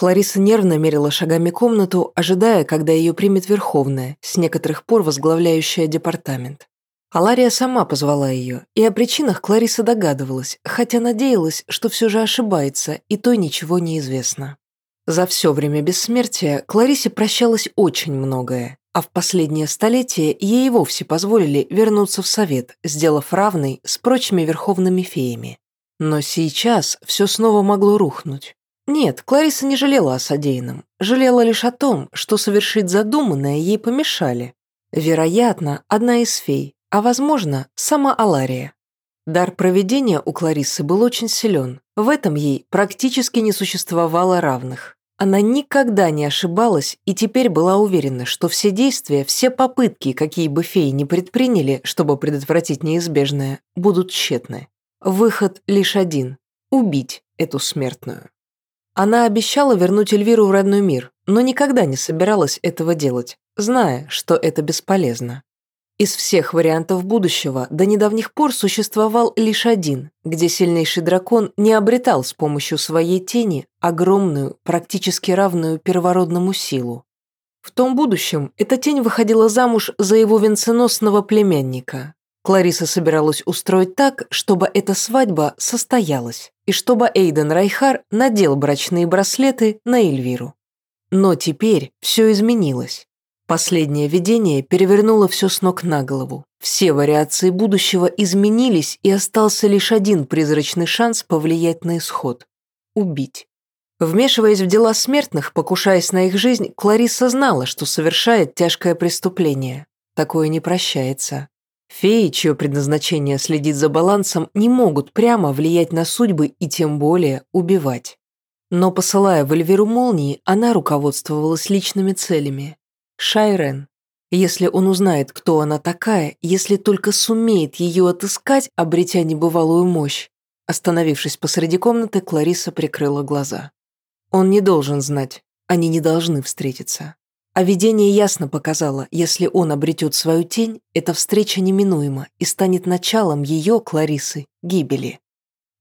Клариса нервно мерила шагами комнату, ожидая, когда ее примет Верховная, с некоторых пор возглавляющая департамент. Алария сама позвала ее, и о причинах Клариса догадывалась, хотя надеялась, что все же ошибается, и той ничего не известно. За все время бессмертия Кларисе прощалось очень многое, а в последнее столетие ей и вовсе позволили вернуться в совет, сделав равный с прочими верховными феями. Но сейчас все снова могло рухнуть. Нет, Клариса не жалела о содеянном. Жалела лишь о том, что совершить задуманное ей помешали. Вероятно, одна из фей, а возможно, сама Алария. Дар проведения у Кларисы был очень силен. В этом ей практически не существовало равных. Она никогда не ошибалась и теперь была уверена, что все действия, все попытки, какие бы феи не предприняли, чтобы предотвратить неизбежное, будут тщетны. Выход лишь один – убить эту смертную. Она обещала вернуть Эльвиру в родной мир, но никогда не собиралась этого делать, зная, что это бесполезно. Из всех вариантов будущего до недавних пор существовал лишь один, где сильнейший дракон не обретал с помощью своей тени огромную, практически равную первородному силу. В том будущем эта тень выходила замуж за его венценосного племянника, Клариса собиралась устроить так, чтобы эта свадьба состоялась, и чтобы Эйден Райхар надел брачные браслеты на Эльвиру. Но теперь все изменилось. Последнее видение перевернуло все с ног на голову. Все вариации будущего изменились, и остался лишь один призрачный шанс повлиять на исход – убить. Вмешиваясь в дела смертных, покушаясь на их жизнь, Клариса знала, что совершает тяжкое преступление. Такое не прощается. Феи, чье предназначение следить за балансом, не могут прямо влиять на судьбы и тем более убивать. Но посылая в Эльвиру молнии, она руководствовалась личными целями. Шайрен. Если он узнает, кто она такая, если только сумеет ее отыскать, обретя небывалую мощь. Остановившись посреди комнаты, Клариса прикрыла глаза. Он не должен знать, они не должны встретиться. А видение ясно показало, если он обретет свою тень, эта встреча неминуема и станет началом ее, Кларисы, гибели.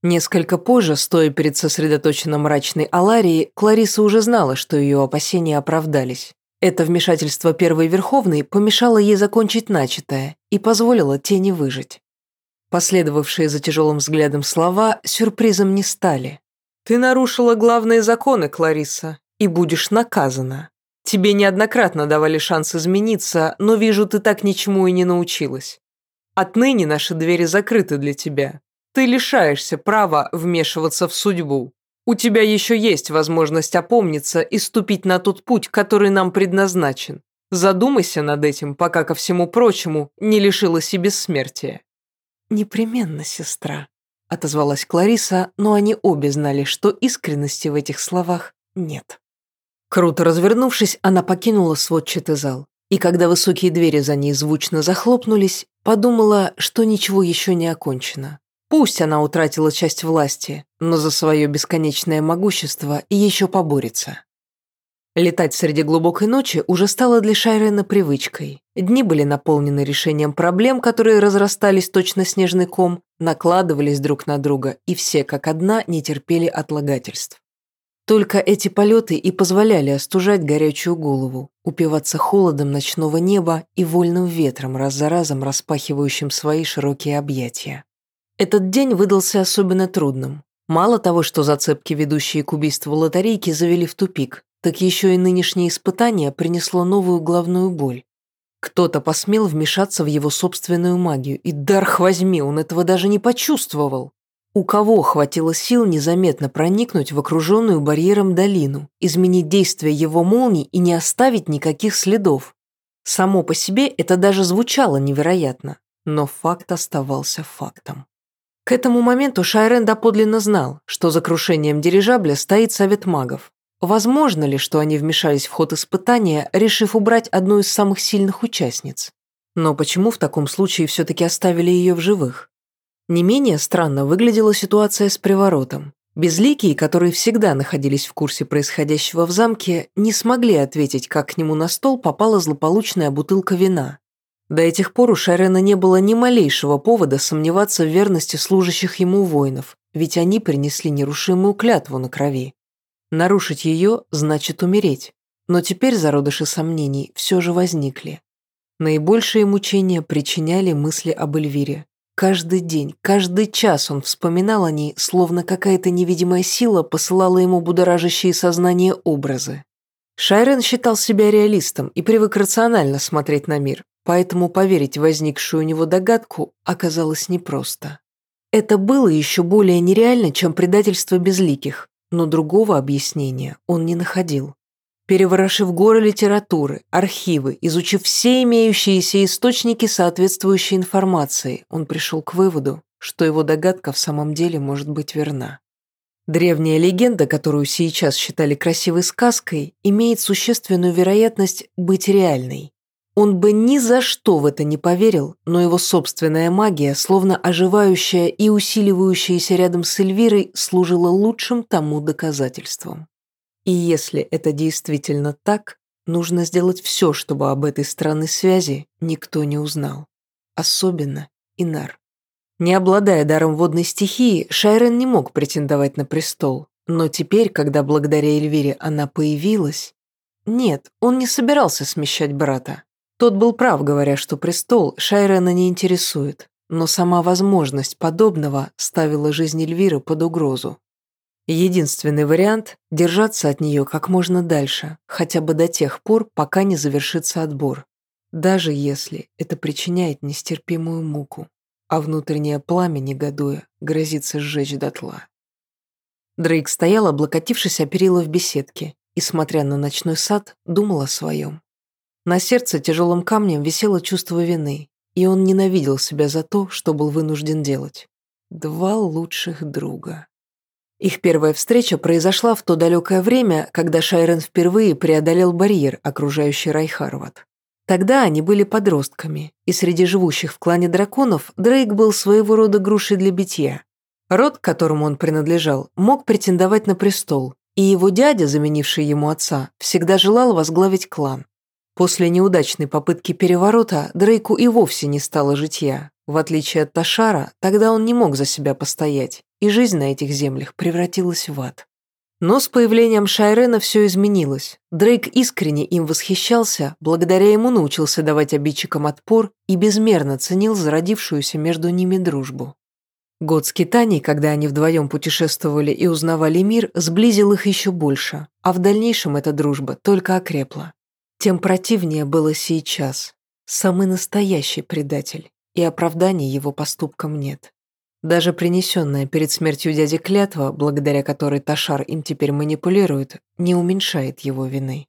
Несколько позже, стоя перед сосредоточенно мрачной Аларией, Клариса уже знала, что ее опасения оправдались. Это вмешательство Первой Верховной помешало ей закончить начатое и позволило тени выжить. Последовавшие за тяжелым взглядом слова сюрпризом не стали. «Ты нарушила главные законы, Клариса, и будешь наказана. Тебе неоднократно давали шанс измениться, но вижу, ты так ничему и не научилась. Отныне наши двери закрыты для тебя. Ты лишаешься права вмешиваться в судьбу. У тебя еще есть возможность опомниться и ступить на тот путь, который нам предназначен. Задумайся над этим, пока ко всему прочему не лишилась и бессмертия». «Непременно, сестра», — отозвалась Клариса, но они обе знали, что искренности в этих словах нет. Круто развернувшись, она покинула сводчатый зал. И когда высокие двери за ней звучно захлопнулись, подумала, что ничего еще не окончено. Пусть она утратила часть власти, но за свое бесконечное могущество еще поборется. Летать среди глубокой ночи уже стало для Шайрена привычкой. Дни были наполнены решением проблем, которые разрастались точно снежный ком, накладывались друг на друга, и все как одна не терпели отлагательств. Только эти полеты и позволяли остужать горячую голову, упиваться холодом ночного неба и вольным ветром, раз за разом распахивающим свои широкие объятия. Этот день выдался особенно трудным. Мало того, что зацепки, ведущие к убийству лотерейки, завели в тупик, так еще и нынешнее испытание принесло новую главную боль. Кто-то посмел вмешаться в его собственную магию, и дарх возьми, он этого даже не почувствовал. У кого хватило сил незаметно проникнуть в окруженную барьером долину, изменить действие его молний и не оставить никаких следов? Само по себе это даже звучало невероятно, но факт оставался фактом. К этому моменту Шайрен доподлинно знал, что за крушением дирижабля стоит совет магов. возможно ли, что они вмешались в ход испытания, решив убрать одну из самых сильных участниц? Но почему в таком случае все-таки оставили ее в живых? Не менее странно выглядела ситуация с приворотом. Безликие, которые всегда находились в курсе происходящего в замке, не смогли ответить, как к нему на стол попала злополучная бутылка вина. До этих пор у Шарена не было ни малейшего повода сомневаться в верности служащих ему воинов, ведь они принесли нерушимую клятву на крови. Нарушить ее значит умереть, но теперь зародыши сомнений все же возникли. Наибольшие мучения причиняли мысли об Эльвире. Каждый день, каждый час он вспоминал о ней, словно какая-то невидимая сила посылала ему будоражащие сознание образы. Шайрен считал себя реалистом и привык рационально смотреть на мир, поэтому поверить в возникшую у него догадку оказалось непросто. Это было еще более нереально, чем предательство безликих, но другого объяснения он не находил. Переворошив горы литературы, архивы, изучив все имеющиеся источники соответствующей информации, он пришел к выводу, что его догадка в самом деле может быть верна. Древняя легенда, которую сейчас считали красивой сказкой, имеет существенную вероятность быть реальной. Он бы ни за что в это не поверил, но его собственная магия, словно оживающая и усиливающаяся рядом с Эльвирой, служила лучшим тому доказательством. И если это действительно так, нужно сделать все, чтобы об этой странной связи никто не узнал. Особенно Инар. Не обладая даром водной стихии, Шайрен не мог претендовать на престол, но теперь, когда благодаря Эльвире она появилась... Нет, он не собирался смещать брата. Тот был прав, говоря, что престол Шайрена не интересует, но сама возможность подобного ставила жизнь Эльвиры под угрозу. Единственный вариант – держаться от нее как можно дальше, хотя бы до тех пор, пока не завершится отбор, даже если это причиняет нестерпимую муку а внутреннее пламя, негодуя, грозится сжечь дотла. Дрейк стоял, облокотившись о перила в беседке, и, смотря на ночной сад, думал о своем. На сердце тяжелым камнем висело чувство вины, и он ненавидел себя за то, что был вынужден делать. Два лучших друга. Их первая встреча произошла в то далекое время, когда Шайрен впервые преодолел барьер, окружающий Райхарват. Тогда они были подростками, и среди живущих в клане драконов Дрейк был своего рода грушей для битья. Род, к которому он принадлежал, мог претендовать на престол, и его дядя, заменивший ему отца, всегда желал возглавить клан. После неудачной попытки переворота Дрейку и вовсе не стало житья. В отличие от Ташара, тогда он не мог за себя постоять, и жизнь на этих землях превратилась в ад. Но с появлением Шайрена все изменилось. Дрейк искренне им восхищался, благодаря ему научился давать обидчикам отпор и безмерно ценил зародившуюся между ними дружбу. Год скитаний, когда они вдвоем путешествовали и узнавали мир, сблизил их еще больше, а в дальнейшем эта дружба только окрепла. Тем противнее было сейчас. Самый настоящий предатель, и оправдания его поступкам нет. Даже принесенная перед смертью дяди клятва, благодаря которой Ташар им теперь манипулирует, не уменьшает его вины.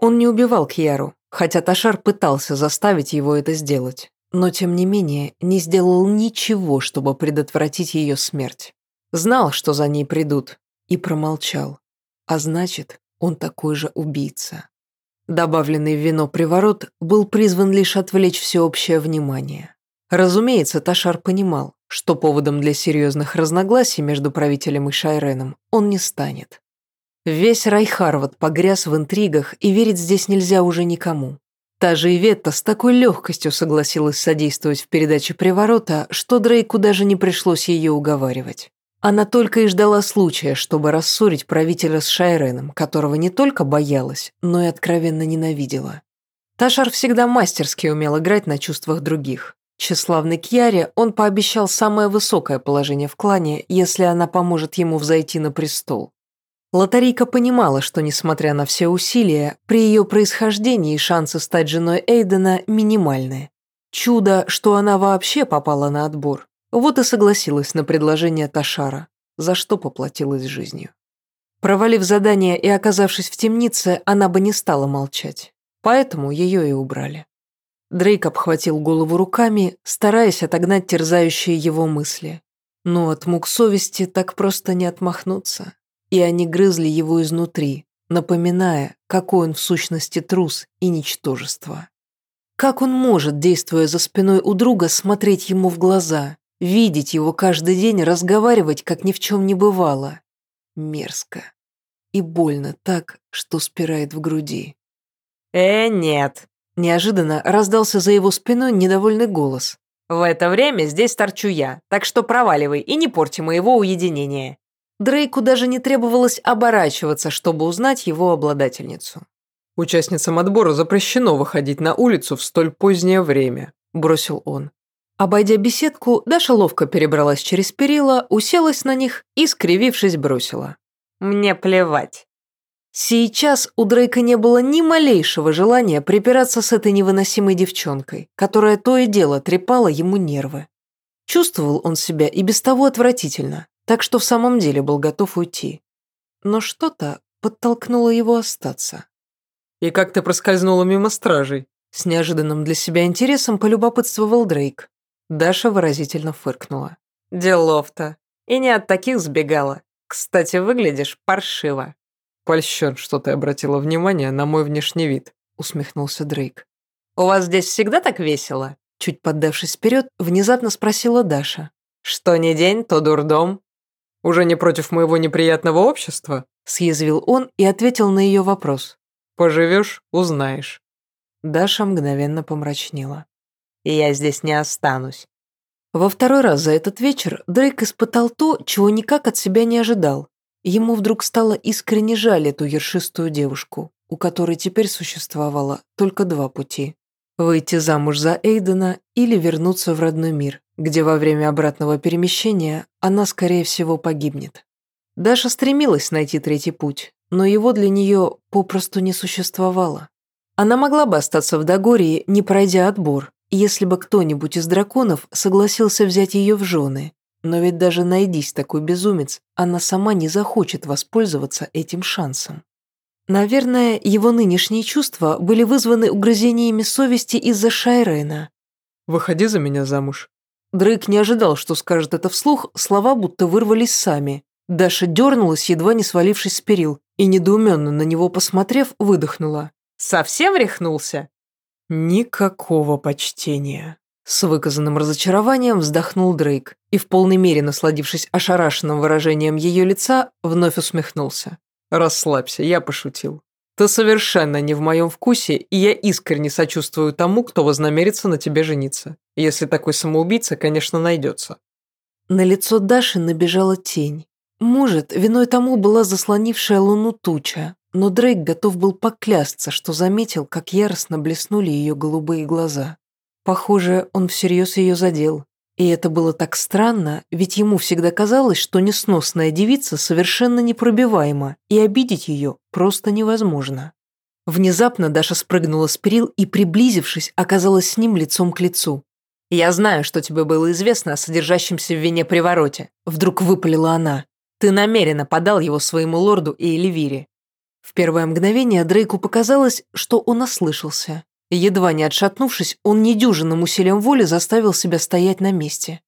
Он не убивал Кьяру, хотя Ташар пытался заставить его это сделать, но тем не менее не сделал ничего, чтобы предотвратить ее смерть. Знал, что за ней придут, и промолчал. А значит, он такой же убийца. Добавленный в вино приворот был призван лишь отвлечь всеобщее внимание. Разумеется, Ташар понимал, что поводом для серьезных разногласий между правителем и Шайреном он не станет. Весь Райхарват погряз в интригах, и верить здесь нельзя уже никому. Та же Иветта с такой легкостью согласилась содействовать в передаче приворота, что Дрейку даже не пришлось ее уговаривать. Она только и ждала случая, чтобы рассорить правителя с Шайреном, которого не только боялась, но и откровенно ненавидела. Ташар всегда мастерски умел играть на чувствах других. Тщеславный Кьяре он пообещал самое высокое положение в клане, если она поможет ему взойти на престол. Лотарийка понимала, что, несмотря на все усилия, при ее происхождении шансы стать женой Эйдена минимальны. Чудо, что она вообще попала на отбор. Вот и согласилась на предложение Ташара, за что поплатилась жизнью. Провалив задание и оказавшись в темнице, она бы не стала молчать. Поэтому ее и убрали. Дрейк обхватил голову руками, стараясь отогнать терзающие его мысли. Но от мук совести так просто не отмахнуться. И они грызли его изнутри, напоминая, какой он в сущности трус и ничтожество. Как он может, действуя за спиной у друга, смотреть ему в глаза, видеть его каждый день, разговаривать, как ни в чем не бывало? Мерзко. И больно так, что спирает в груди. «Э, нет!» Неожиданно раздался за его спиной недовольный голос. «В это время здесь торчу я, так что проваливай и не порти моего уединения». Дрейку даже не требовалось оборачиваться, чтобы узнать его обладательницу. «Участницам отбора запрещено выходить на улицу в столь позднее время», – бросил он. Обойдя беседку, Даша ловко перебралась через перила, уселась на них и, скривившись, бросила. «Мне плевать». Сейчас у Дрейка не было ни малейшего желания припираться с этой невыносимой девчонкой, которая то и дело трепала ему нервы. Чувствовал он себя и без того отвратительно, так что в самом деле был готов уйти. Но что-то подтолкнуло его остаться. «И как ты проскользнула мимо стражей?» С неожиданным для себя интересом полюбопытствовал Дрейк. Даша выразительно фыркнула. «Делов-то. И не от таких сбегала. Кстати, выглядишь паршиво». «Польщен, что ты обратила внимание на мой внешний вид», усмехнулся Дрейк. «У вас здесь всегда так весело?» Чуть поддавшись вперед, внезапно спросила Даша. «Что не день, то дурдом». «Уже не против моего неприятного общества?» Съязвил он и ответил на ее вопрос. «Поживешь – узнаешь». Даша мгновенно помрачнела. «Я здесь не останусь». Во второй раз за этот вечер Дрейк испытал то, чего никак от себя не ожидал. Ему вдруг стало искренне жаль эту ершистую девушку, у которой теперь существовало только два пути – выйти замуж за Эйдена или вернуться в родной мир, где во время обратного перемещения она, скорее всего, погибнет. Даша стремилась найти третий путь, но его для нее попросту не существовало. Она могла бы остаться в Дагории, не пройдя отбор, если бы кто-нибудь из драконов согласился взять ее в жены, но ведь даже найдись такой безумец, она сама не захочет воспользоваться этим шансом. Наверное, его нынешние чувства были вызваны угрызениями совести из-за Шайрена. «Выходи за меня замуж». Дрейк не ожидал, что скажет это вслух, слова будто вырвались сами. Даша дернулась, едва не свалившись с перил, и, недоуменно на него посмотрев, выдохнула. «Совсем рехнулся?» «Никакого почтения», с выказанным разочарованием вздохнул Дрейк и, в полной мере насладившись ошарашенным выражением ее лица, вновь усмехнулся. «Расслабься, я пошутил. Ты совершенно не в моем вкусе, и я искренне сочувствую тому, кто вознамерится на тебе жениться. Если такой самоубийца, конечно, найдется». На лицо Даши набежала тень. Может, виной тому была заслонившая луну туча, но Дрейк готов был поклясться, что заметил, как яростно блеснули ее голубые глаза. Похоже, он всерьез ее задел. И это было так странно, ведь ему всегда казалось, что несносная девица совершенно непробиваема, и обидеть ее просто невозможно. Внезапно Даша спрыгнула с перил и, приблизившись, оказалась с ним лицом к лицу. «Я знаю, что тебе было известно о содержащемся в вине привороте», — вдруг выпалила она. «Ты намеренно подал его своему лорду и Эльвире». В первое мгновение Дрейку показалось, что он ослышался. Едва не отшатнувшись, он недюжинным усилием воли заставил себя стоять на месте.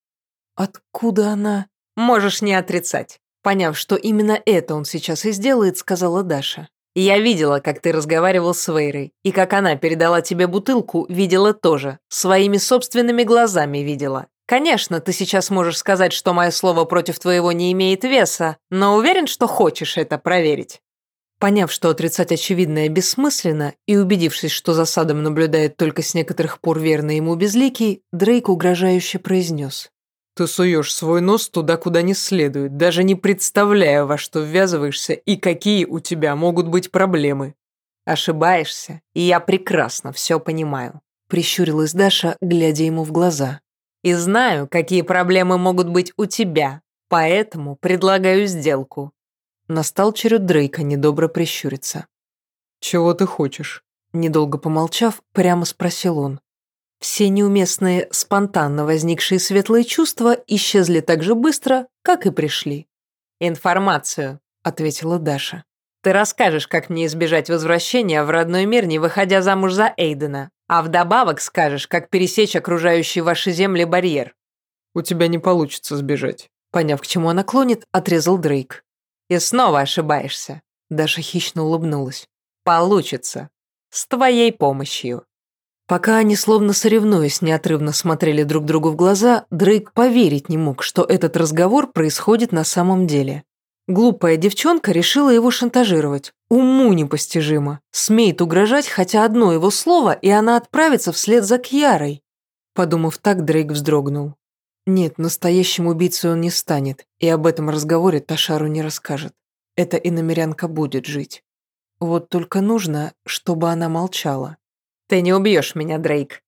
«Откуда она?» «Можешь не отрицать». Поняв, что именно это он сейчас и сделает, сказала Даша. «Я видела, как ты разговаривал с Вейрой, и как она передала тебе бутылку, видела тоже. Своими собственными глазами видела. Конечно, ты сейчас можешь сказать, что мое слово против твоего не имеет веса, но уверен, что хочешь это проверить». Поняв, что отрицать очевидное бессмысленно, и убедившись, что за садом наблюдает только с некоторых пор верный ему безликий, Дрейк угрожающе произнес. «Ты суешь свой нос туда, куда не следует, даже не представляя, во что ввязываешься и какие у тебя могут быть проблемы». «Ошибаешься, и я прекрасно все понимаю», — прищурилась Даша, глядя ему в глаза. «И знаю, какие проблемы могут быть у тебя, поэтому предлагаю сделку. Настал черед Дрейка недобро прищуриться. «Чего ты хочешь?» Недолго помолчав, прямо спросил он. Все неуместные, спонтанно возникшие светлые чувства исчезли так же быстро, как и пришли. «Информацию», — ответила Даша. «Ты расскажешь, как мне избежать возвращения в родной мир, не выходя замуж за Эйдена, а вдобавок скажешь, как пересечь окружающий ваши земли барьер». «У тебя не получится сбежать», — поняв, к чему она клонит, отрезал Дрейк. И снова ошибаешься. Даша хищно улыбнулась. «Получится. С твоей помощью». Пока они, словно соревнуясь, неотрывно смотрели друг другу в глаза, Дрейк поверить не мог, что этот разговор происходит на самом деле. Глупая девчонка решила его шантажировать. Уму непостижимо. Смеет угрожать хотя одно его слово, и она отправится вслед за Кьярой. Подумав так, Дрейк вздрогнул. Нет, настоящим убийцей он не станет, и об этом разговоре Ташару не расскажет. Эта иномерянка будет жить. Вот только нужно, чтобы она молчала. «Ты не убьешь меня, Дрейк».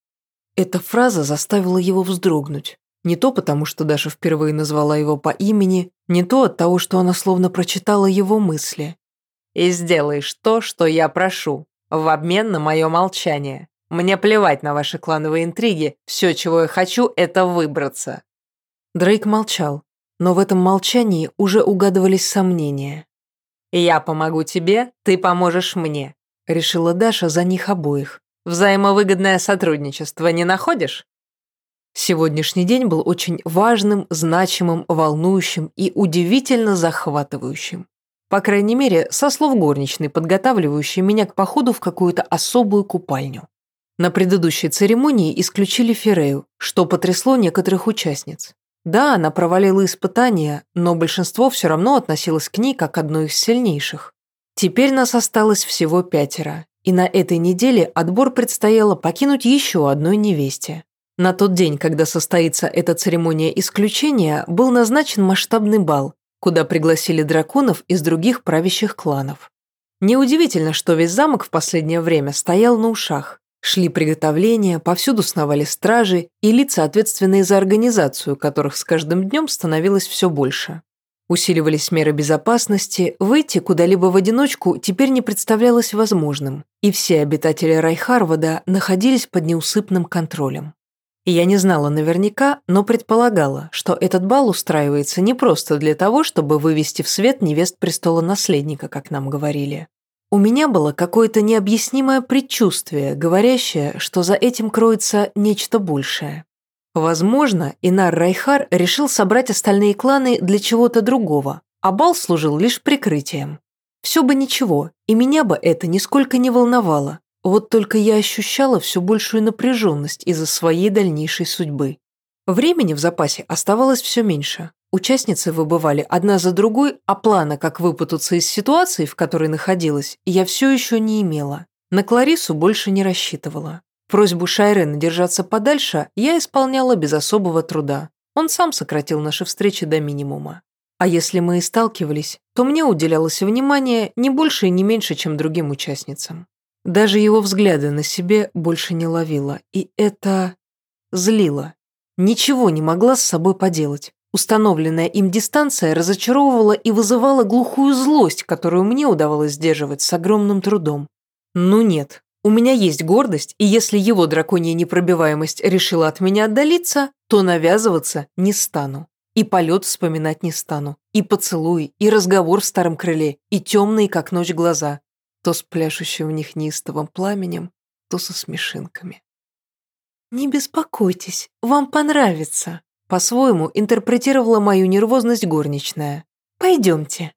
Эта фраза заставила его вздрогнуть. Не то потому, что Даша впервые назвала его по имени, не то от того, что она словно прочитала его мысли. «И сделаешь то, что я прошу, в обмен на мое молчание. Мне плевать на ваши клановые интриги, все, чего я хочу, это выбраться». Дрейк молчал, но в этом молчании уже угадывались сомнения. «Я помогу тебе, ты поможешь мне», — решила Даша за них обоих. «Взаимовыгодное сотрудничество не находишь?» Сегодняшний день был очень важным, значимым, волнующим и удивительно захватывающим. По крайней мере, со слов горничной, подготавливающей меня к походу в какую-то особую купальню. На предыдущей церемонии исключили Ферею, что потрясло некоторых участниц. Да, она провалила испытания, но большинство все равно относилось к ней как к одной из сильнейших. Теперь нас осталось всего пятеро, и на этой неделе отбор предстояло покинуть еще одной невесте. На тот день, когда состоится эта церемония исключения, был назначен масштабный бал, куда пригласили драконов из других правящих кланов. Неудивительно, что весь замок в последнее время стоял на ушах. Шли приготовления, повсюду сновали стражи и лица, ответственные за организацию, которых с каждым днем становилось все больше. Усиливались меры безопасности, выйти куда-либо в одиночку теперь не представлялось возможным, и все обитатели Райхарвада находились под неусыпным контролем. Я не знала наверняка, но предполагала, что этот бал устраивается не просто для того, чтобы вывести в свет невест престола наследника, как нам говорили. У меня было какое-то необъяснимое предчувствие, говорящее, что за этим кроется нечто большее. Возможно, Инар Райхар решил собрать остальные кланы для чего-то другого, а бал служил лишь прикрытием. Все бы ничего, и меня бы это нисколько не волновало. Вот только я ощущала все большую напряженность из-за своей дальнейшей судьбы. Времени в запасе оставалось все меньше, Участницы выбывали одна за другой, а плана, как выпутаться из ситуации, в которой находилась, я все еще не имела. На Кларису больше не рассчитывала. Просьбу Шайрена держаться подальше я исполняла без особого труда. Он сам сократил наши встречи до минимума. А если мы и сталкивались, то мне уделялось внимание не больше и не меньше, чем другим участницам. Даже его взгляды на себе больше не ловила, и это злило. Ничего не могла с собой поделать. Установленная им дистанция разочаровывала и вызывала глухую злость, которую мне удавалось сдерживать с огромным трудом. Ну нет, у меня есть гордость, и если его драконья непробиваемость решила от меня отдалиться, то навязываться не стану. И полет вспоминать не стану, и поцелуй, и разговор в старом крыле, и темные, как ночь, глаза, то с пляшущим в них неистовым пламенем, то со смешинками. «Не беспокойтесь, вам понравится», по-своему интерпретировала мою нервозность горничная. «Пойдемте».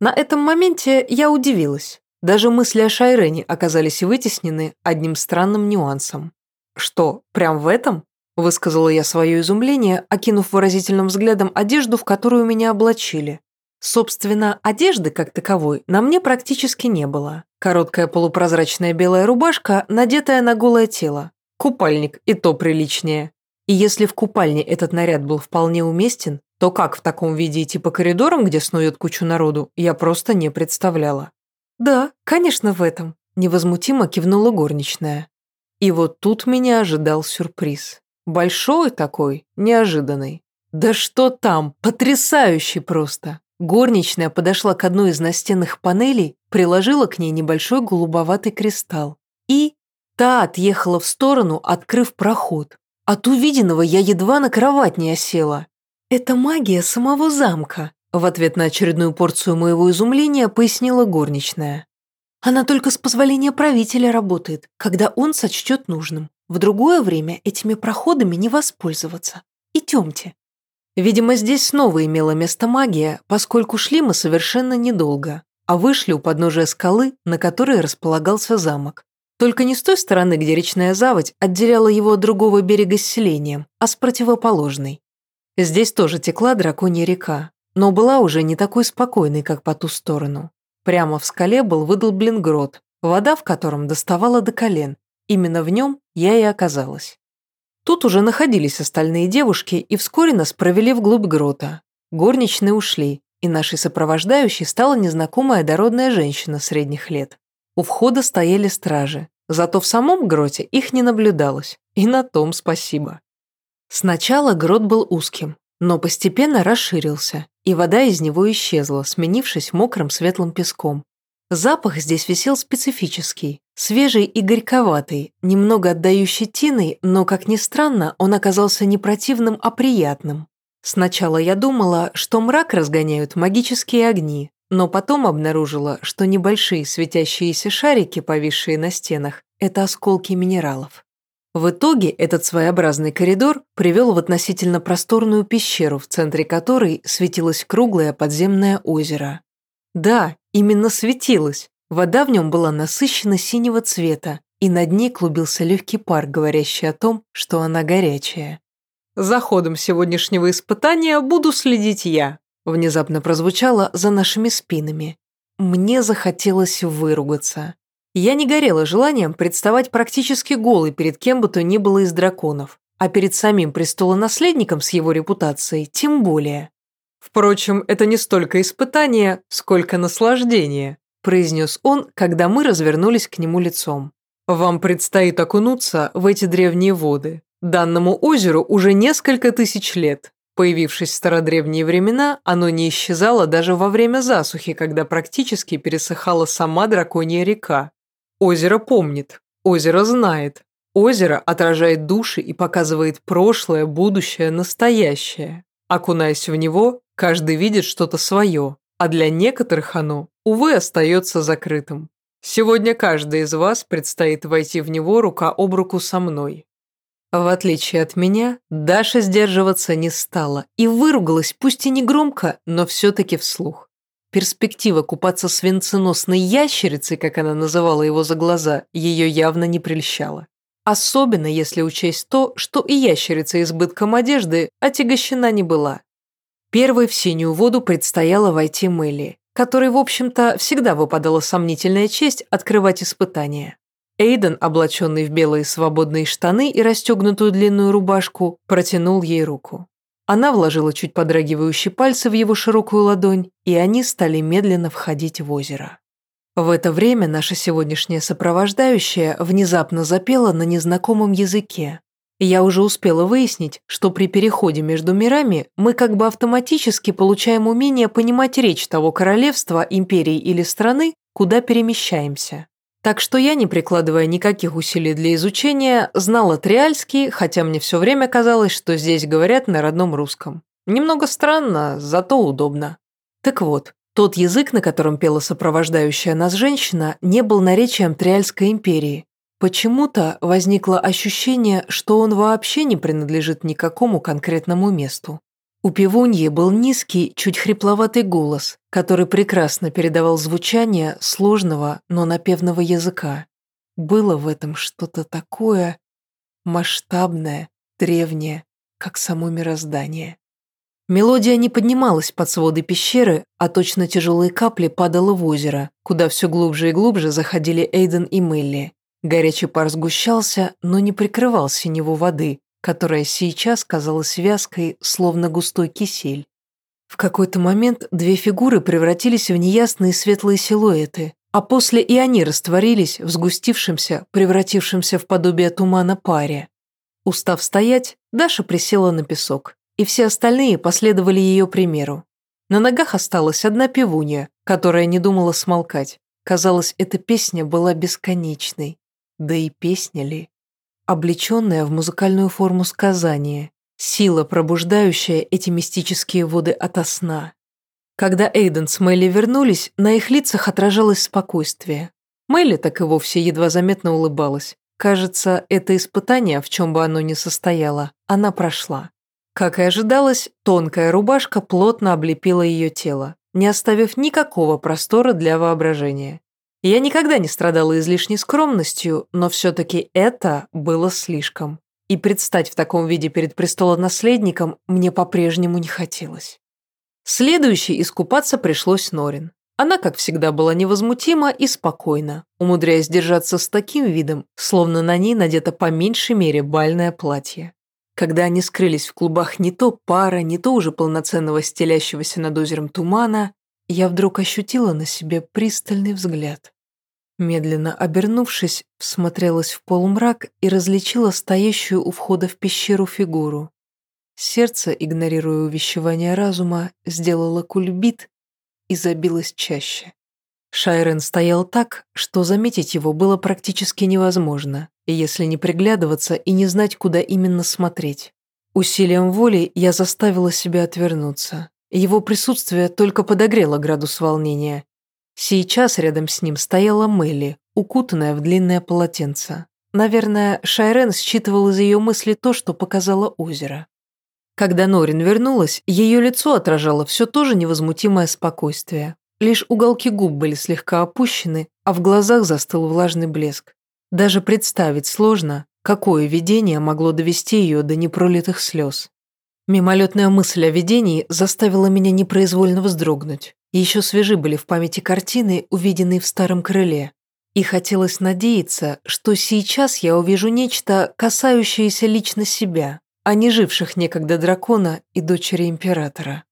На этом моменте я удивилась. Даже мысли о Шайрене оказались вытеснены одним странным нюансом. «Что, прям в этом?» – высказала я свое изумление, окинув выразительным взглядом одежду, в которую меня облачили. Собственно, одежды как таковой на мне практически не было. Короткая полупрозрачная белая рубашка, надетая на голое тело. Купальник, и то приличнее. И если в купальне этот наряд был вполне уместен, то как в таком виде идти по коридорам, где снует кучу народу, я просто не представляла. «Да, конечно, в этом», – невозмутимо кивнула горничная. И вот тут меня ожидал сюрприз. Большой такой, неожиданный. Да что там, потрясающий просто. Горничная подошла к одной из настенных панелей, приложила к ней небольшой голубоватый кристалл. И та отъехала в сторону, открыв проход. От увиденного я едва на кровать не осела. «Это магия самого замка», – в ответ на очередную порцию моего изумления пояснила горничная. «Она только с позволения правителя работает, когда он сочтет нужным. В другое время этими проходами не воспользоваться. Идемте». Видимо, здесь снова имела место магия, поскольку шли мы совершенно недолго. а вышли у подножия скалы, на которой располагался замок. Только не с той стороны, где речная заводь отделяла его от другого берега селением, а с противоположной. Здесь тоже текла драконья река, но была уже не такой спокойной, как по ту сторону. Прямо в скале был выдолблен грот, вода в котором доставала до колен. Именно в нем я и оказалась. Тут уже находились остальные девушки, и вскоре нас провели вглубь грота. Горничные ушли, и нашей сопровождающей стала незнакомая дородная женщина средних лет. У входа стояли стражи, зато в самом гроте их не наблюдалось, и на том спасибо. Сначала грот был узким, но постепенно расширился, и вода из него исчезла, сменившись мокрым светлым песком. Запах здесь висел специфический, свежий и горьковатый, немного отдающий тиной, но, как ни странно, он оказался не противным, а приятным. Сначала я думала, что мрак разгоняют магические огни, но потом обнаружила, что небольшие светящиеся шарики, повисшие на стенах, это осколки минералов. В итоге этот своеобразный коридор привел в относительно просторную пещеру, в центре которой светилось круглое подземное озеро. Да, именно светилось. Вода в нем была насыщена синего цвета, и на дне клубился легкий пар, говорящий о том, что она горячая. «За ходом сегодняшнего испытания буду следить я», внезапно прозвучало за нашими спинами. Мне захотелось выругаться. Я не горела желанием представать практически голой перед кем бы то ни было из драконов, а перед самим престолонаследником с его репутацией тем более. «Впрочем, это не столько испытание, сколько наслаждение», произнес он, когда мы развернулись к нему лицом. «Вам предстоит окунуться в эти древние воды. Данному озеру уже несколько тысяч лет, Появившись в стародревние времена, оно не исчезало даже во время засухи, когда практически пересыхала сама драконья река. Озеро помнит, озеро знает, озеро отражает души и показывает прошлое, будущее, настоящее. Окунаясь в него, каждый видит что-то свое, а для некоторых оно, увы, остается закрытым. Сегодня каждый из вас предстоит войти в него рука об руку со мной. В отличие от меня, Даша сдерживаться не стала и выругалась, пусть и не громко, но все-таки вслух. Перспектива купаться с венценосной ящерицей, как она называла его за глаза, ее явно не прельщала. Особенно если учесть то, что и ящерица избытком одежды отягощена не была. Первой в синюю воду предстояло войти Мелли, которой, в общем-то, всегда выпадала сомнительная честь открывать испытания. Эйден, облаченный в белые свободные штаны и расстегнутую длинную рубашку, протянул ей руку. Она вложила чуть подрагивающие пальцы в его широкую ладонь, и они стали медленно входить в озеро. В это время наша сегодняшняя сопровождающая внезапно запела на незнакомом языке. Я уже успела выяснить, что при переходе между мирами мы как бы автоматически получаем умение понимать речь того королевства, империи или страны, куда перемещаемся. Так что я, не прикладывая никаких усилий для изучения, знала триальский, хотя мне все время казалось, что здесь говорят на родном русском. Немного странно, зато удобно. Так вот, тот язык, на котором пела сопровождающая нас женщина, не был наречием Триальской империи. Почему-то возникло ощущение, что он вообще не принадлежит никакому конкретному месту. У пивуньи был низкий, чуть хрипловатый голос, который прекрасно передавал звучание сложного, но напевного языка. Было в этом что-то такое масштабное, древнее, как само мироздание. Мелодия не поднималась под своды пещеры, а точно тяжелые капли падала в озеро, куда все глубже и глубже заходили Эйден и Мелли. Горячий пар сгущался, но не прикрывал синеву воды, которая сейчас казалась вязкой, словно густой кисель. В какой-то момент две фигуры превратились в неясные светлые силуэты, а после и они растворились в сгустившемся, превратившемся в подобие тумана паре. Устав стоять, Даша присела на песок, и все остальные последовали ее примеру. На ногах осталась одна певунья, которая не думала смолкать. Казалось, эта песня была бесконечной. Да и песня ли? Облеченная в музыкальную форму сказания, сила, пробуждающая эти мистические воды ото сна. Когда Эйден с Мелли вернулись, на их лицах отражалось спокойствие. Мелли так и вовсе едва заметно улыбалась. Кажется, это испытание, в чем бы оно ни состояло, она прошла. Как и ожидалось, тонкая рубашка плотно облепила ее тело. не оставив никакого простора для воображения. Я никогда не страдала излишней скромностью, но все-таки это было слишком. И предстать в таком виде перед престолонаследником мне по-прежнему не хотелось. Следующей искупаться пришлось Норин. Она, как всегда, была невозмутима и спокойна, умудряясь держаться с таким видом, словно на ней надето по меньшей мере бальное платье. Когда они скрылись в клубах не то пара, не то уже полноценного стелящегося над озером тумана, я вдруг ощутила на себе пристальный взгляд. Медленно обернувшись, всмотрелась в полумрак и различила стоящую у входа в пещеру фигуру. Сердце, игнорируя увещевание разума, сделало кульбит и забилось чаще. Шайрен стоял так, что заметить его было практически невозможно, если не приглядываться и не знать, куда именно смотреть. Усилием воли я заставила себя отвернуться. Его присутствие только подогрело градус волнения. Сейчас рядом с ним стояла Мелли, укутанная в длинное полотенце. Наверное, Шайрен считывал из ее мысли то, что показало озеро. Когда Норин вернулась, ее лицо отражало все то же невозмутимое спокойствие. Лишь уголки губ были слегка опущены, а в глазах застыл влажный блеск. Даже представить сложно, какое видение могло довести ее до непролитых слез. Мимолетная мысль о видении заставила меня непроизвольно вздрогнуть. Еще свежи были в памяти картины, увиденные в старом крыле. И хотелось надеяться, что сейчас я увижу нечто, касающееся лично себя, а не живших некогда дракона и дочери императора.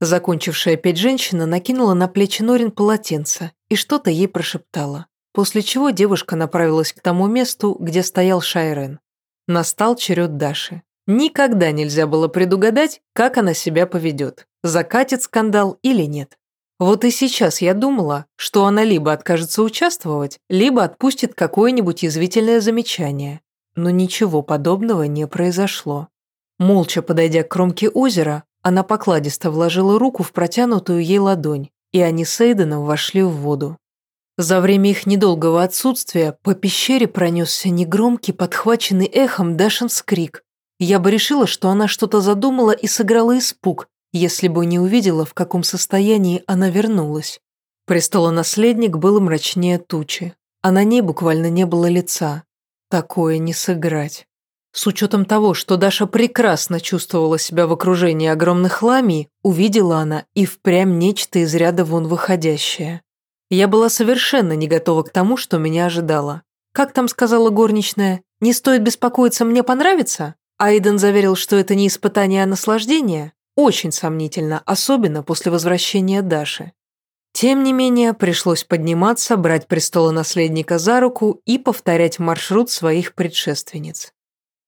Закончившая петь женщина накинула на плечи Норин полотенце и что-то ей прошептала, после чего девушка направилась к тому месту, где стоял Шайрен. Настал черед Даши. Никогда нельзя было предугадать, как она себя поведет, закатит скандал или нет. Вот и сейчас я думала, что она либо откажется участвовать, либо отпустит какое-нибудь язвительное замечание, но ничего подобного не произошло. Молча подойдя к кромке озера, она покладисто вложила руку в протянутую ей ладонь, и они с Эйденом вошли в воду. За время их недолгого отсутствия по пещере пронесся негромкий, подхваченный эхом Дашин скрик. Я бы решила, что она что-то задумала и сыграла испуг, если бы не увидела, в каком состоянии она вернулась. Престолонаследник был мрачнее тучи, а на ней буквально не было лица. Такое не сыграть. С учетом того, что Даша прекрасно чувствовала себя в окружении огромных ламий, увидела она и впрямь нечто из ряда вон выходящее. Я была совершенно не готова к тому, что меня ожидало. Как там сказала горничная, не стоит беспокоиться, мне понравится? Айден заверил, что это не испытание, а наслаждение. Очень сомнительно, особенно после возвращения Даши. Тем не менее, пришлось подниматься, брать престолонаследника за руку и повторять маршрут своих предшественниц.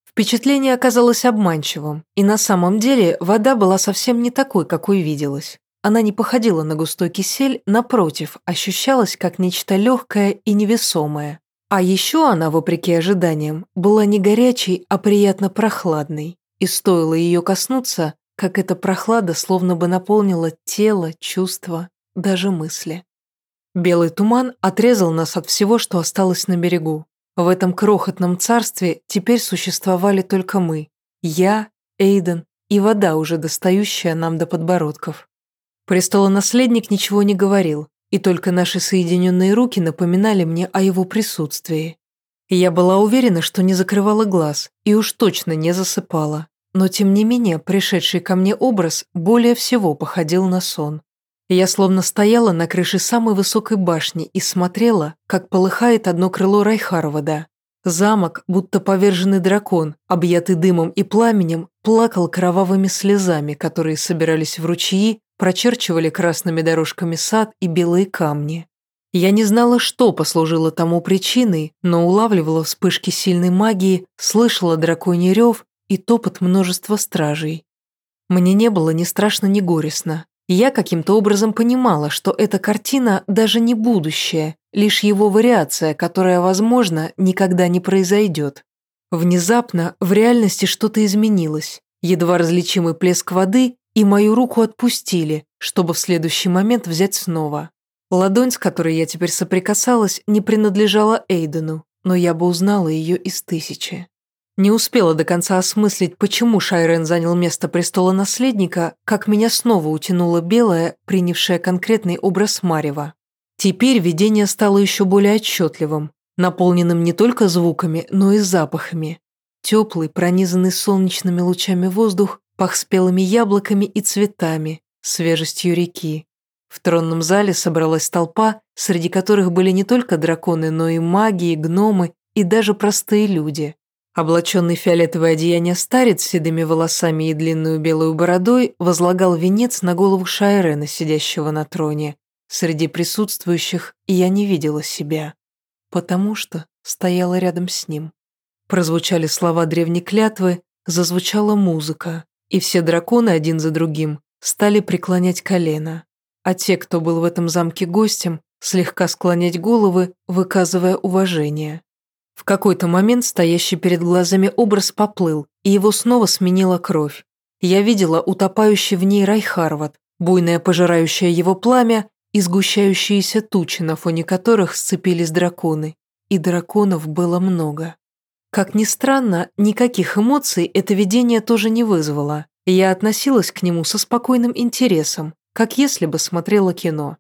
Впечатление оказалось обманчивым, и на самом деле вода была совсем не такой, какой виделась. Она не походила на густой кисель, напротив, ощущалась как нечто легкое и невесомое. А еще она, вопреки ожиданиям, была не горячей, а приятно прохладной. И стоило ее коснуться, как эта прохлада словно бы наполнила тело, чувства даже мысли. Белый туман отрезал нас от всего, что осталось на берегу. В этом крохотном царстве теперь существовали только мы. Я, Эйден и вода, уже достающая нам до подбородков. Престолонаследник ничего не говорил, и только наши соединенные руки напоминали мне о его присутствии. Я была уверена, что не закрывала глаз и уж точно не засыпала. Но тем не менее, пришедший ко мне образ более всего походил на сон. Я словно стояла на крыше самой высокой башни и смотрела, как полыхает одно крыло Райхарвада. Замок, будто поверженный дракон, объятый дымом и пламенем, плакал кровавыми слезами, которые собирались в ручьи, прочерчивали красными дорожками сад и белые камни. Я не знала, что послужило тому причиной, но улавливала вспышки сильной магии, слышала драконий рев и топот множества стражей. Мне не было ни страшно, ни горестно. Я каким-то образом понимала, что эта картина даже не будущее, лишь его вариация, которая, возможно, никогда не произойдет. Внезапно в реальности что-то изменилось. Едва различимый плеск воды, и мою руку отпустили, чтобы в следующий момент взять снова. Ладонь, с которой я теперь соприкасалась, не принадлежала Эйдену, но я бы узнала ее из тысячи. Не успела до конца осмыслить, почему Шайрен занял место престола наследника, как меня снова утянуло белое, принявшее конкретный образ Марева. Теперь видение стало еще более отчетливым, наполненным не только звуками, но и запахами. Теплый, пронизанный солнечными лучами воздух пах спелыми яблоками и цветами, свежестью реки. В тронном зале собралась толпа, среди которых были не только драконы, но и маги, и гномы, и даже простые люди. Облаченный фиолетовое одеяние старец с седыми волосами и длинную белую бородой возлагал венец на голову Шайрена, сидящего на троне. Среди присутствующих я не видела себя, потому что стояла рядом с ним. Прозвучали слова древней клятвы, зазвучала музыка, и все драконы один за другим стали преклонять колено, а те, кто был в этом замке гостем, слегка склонять головы, выказывая уважение. В какой-то момент стоящий перед глазами образ поплыл, и его снова сменила кровь. Я видела утопающий в ней Райхарват, буйное пожирающее его пламя и сгущающиеся тучи, на фоне которых сцепились драконы. И драконов было много. Как ни странно, никаких эмоций это видение тоже не вызвало. Я относилась к нему со спокойным интересом, как если бы смотрела кино.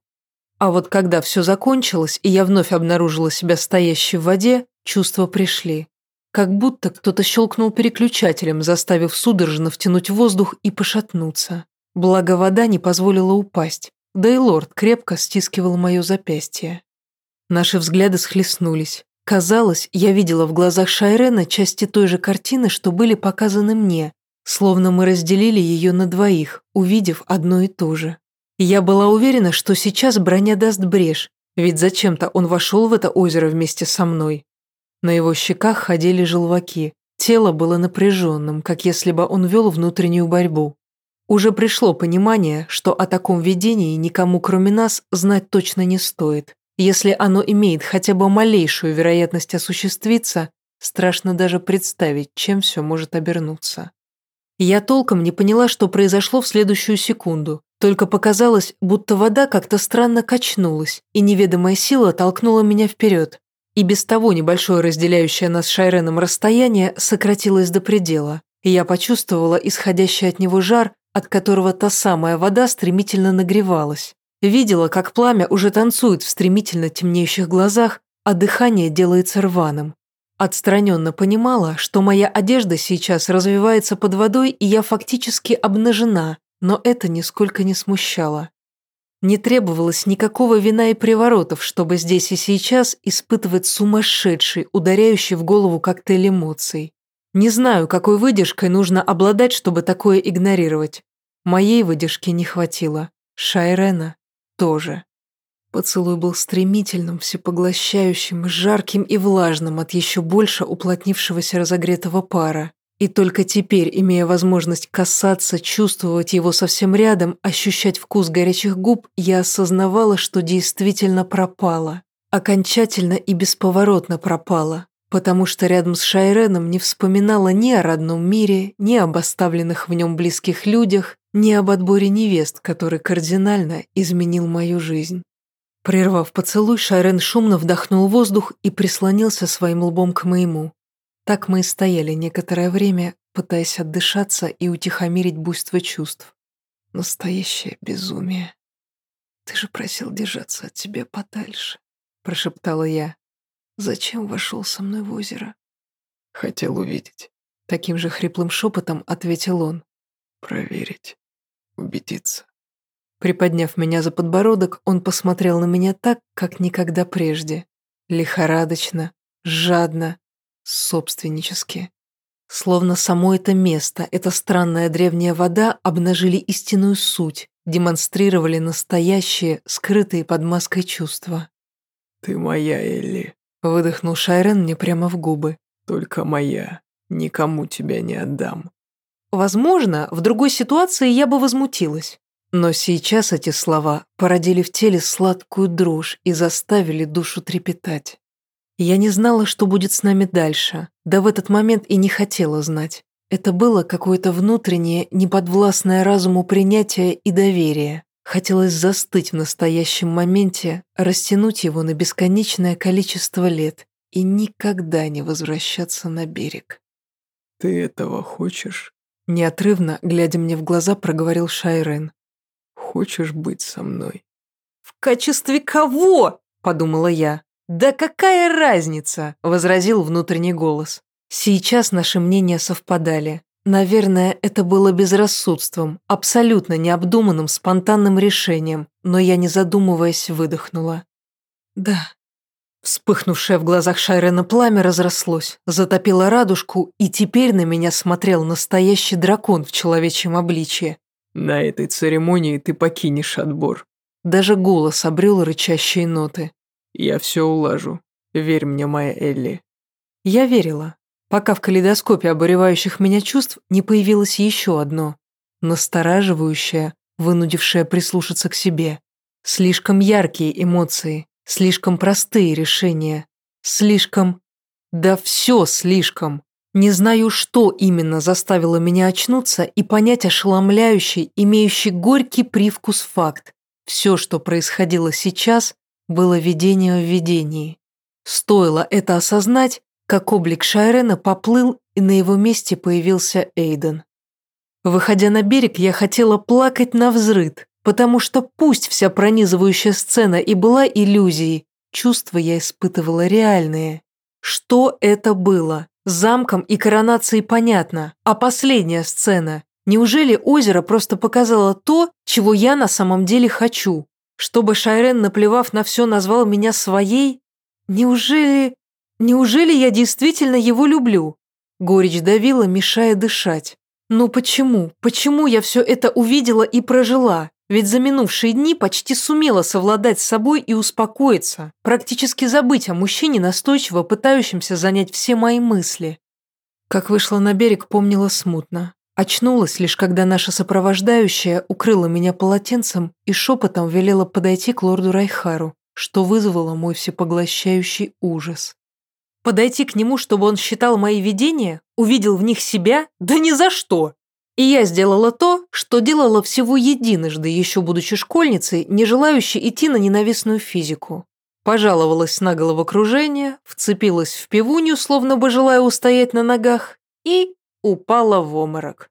А вот когда все закончилось, и я вновь обнаружила себя стоящей в воде, Чувства пришли. Как будто кто-то щелкнул переключателем, заставив судорожно втянуть воздух и пошатнуться. Благо вода не позволила упасть, да и лорд крепко стискивал мое запястье. Наши взгляды схлестнулись. Казалось, я видела в глазах Шайрена части той же картины, что были показаны мне, словно мы разделили ее на двоих, увидев одно и то же. Я была уверена, что сейчас броня даст брешь, ведь зачем-то он вошел в это озеро вместе со мной. На его щеках ходили желваки. Тело было напряженным, как если бы он вел внутреннюю борьбу. Уже пришло понимание, что о таком видении никому кроме нас знать точно не стоит. Если оно имеет хотя бы малейшую вероятность осуществиться, страшно даже представить, чем все может обернуться. Я толком не поняла, что произошло в следующую секунду, только показалось, будто вода как-то странно качнулась, и неведомая сила толкнула меня вперед. И без того небольшое разделяющее нас с Шайреном расстояние сократилось до предела, и я почувствовала исходящий от него жар, от которого та самая вода стремительно нагревалась. Видела, как пламя уже танцует в стремительно темнеющих глазах, а дыхание делается рваным. Отстраненно понимала, что моя одежда сейчас развивается под водой, и я фактически обнажена, но это нисколько не смущало. Не требовалось никакого вина и приворотов, чтобы здесь и сейчас испытывать сумасшедший, ударяющий в голову коктейль эмоций. Не знаю, какой выдержкой нужно обладать, чтобы такое игнорировать. Моей выдержки не хватило. Шайрена тоже. Поцелуй был стремительным, всепоглощающим, жарким и влажным от еще больше уплотнившегося разогретого пара. И только теперь, имея возможность касаться, чувствовать его совсем рядом, ощущать вкус горячих губ, я осознавала, что действительно пропала. Окончательно и бесповоротно пропала, потому что рядом с Шайреном не вспоминала ни о родном мире, ни об оставленных в нем близких людях, ни об отборе невест, который кардинально изменил мою жизнь. Прервав поцелуй, Шайрен шумно вдохнул воздух и прислонился своим лбом к моему. Так мы и стояли некоторое время, пытаясь отдышаться и утихомирить буйство чувств. Настоящее безумие. «Ты же просил держаться от тебя подальше», — прошептала я. «Зачем вошел со мной в озеро?» «Хотел увидеть». Таким же хриплым шепотом ответил он. «Проверить. Убедиться». Приподняв меня за подбородок, он посмотрел на меня так, как никогда прежде. Лихорадочно, жадно, собственнически. Словно само это место, эта странная древняя вода обнажили истинную суть, демонстрировали настоящие, скрытые под маской чувства. «Ты моя, Элли», — выдохнул Шайрен мне прямо в губы. «Только моя. Никому тебя не отдам». Возможно, в другой ситуации я бы возмутилась. Но сейчас эти слова породили в теле сладкую дрожь и заставили душу трепетать. Я не знала, что будет с нами дальше, да в этот момент и не хотела знать. Это было какое-то внутреннее, неподвластное разуму принятие и доверие. Хотелось застыть в настоящем моменте, растянуть его на бесконечное количество лет и никогда не возвращаться на берег. Ты этого хочешь? Неотрывно, глядя мне в глаза, проговорил Шайрен. Хочешь быть со мной? В качестве кого? Подумала я. Да какая разница? Возразил внутренний голос. Сейчас наши мнения совпадали. Наверное, это было безрассудством, абсолютно необдуманным спонтанным решением, но я, не задумываясь, выдохнула. «Да». Вспыхнувшее в глазах Шайрена пламя разрослось, затопило радужку, и теперь на меня смотрел настоящий дракон в человечьем обличье. «На этой церемонии ты покинешь отбор». Даже голос обрел рычащие ноты. «Я все улажу. Верь мне, моя Элли». Я верила, пока в калейдоскопе обуревающих меня чувств не появилось еще одно, настораживающее, вынудившее прислушаться к себе. Слишком яркие эмоции, слишком простые решения, слишком... Да все слишком. Не знаю, что именно заставило меня очнуться и понять ошеломляющий, имеющий горький привкус факт. Все, что происходило сейчас, было видение в видении. Стоило это осознать, как облик Шайрена поплыл, и на его месте появился Эйден. Выходя на берег, я хотела плакать на взрыд, потому что пусть вся пронизывающая сцена и была иллюзией, чувства я испытывала реальные. Что это было? замком и коронацией понятно, а последняя сцена? Неужели озеро просто показало то, чего я на самом деле хочу? Чтобы Шайрен, наплевав на все, назвал меня своей? Неужели... Неужели я действительно его люблю? Горечь давила, мешая дышать. Но почему? Почему я все это увидела и прожила? Ведь за минувшие дни почти сумела совладать с собой и успокоиться, практически забыть о мужчине, настойчиво пытающемся занять все мои мысли. Как вышла на берег, помнила смутно. Очнулась лишь, когда наша сопровождающая укрыла меня полотенцем и шепотом велела подойти к лорду Райхару, что вызвало мой всепоглощающий ужас. Подойти к нему, чтобы он считал мои видения, увидел в них себя? Да ни за что! И я сделала то, что делала всего единожды, еще будучи школьницей, не желающей идти на ненавистную физику. Пожаловалась на головокружение, вцепилась в пивунью, словно бы желая устоять на ногах, и упала в оморок.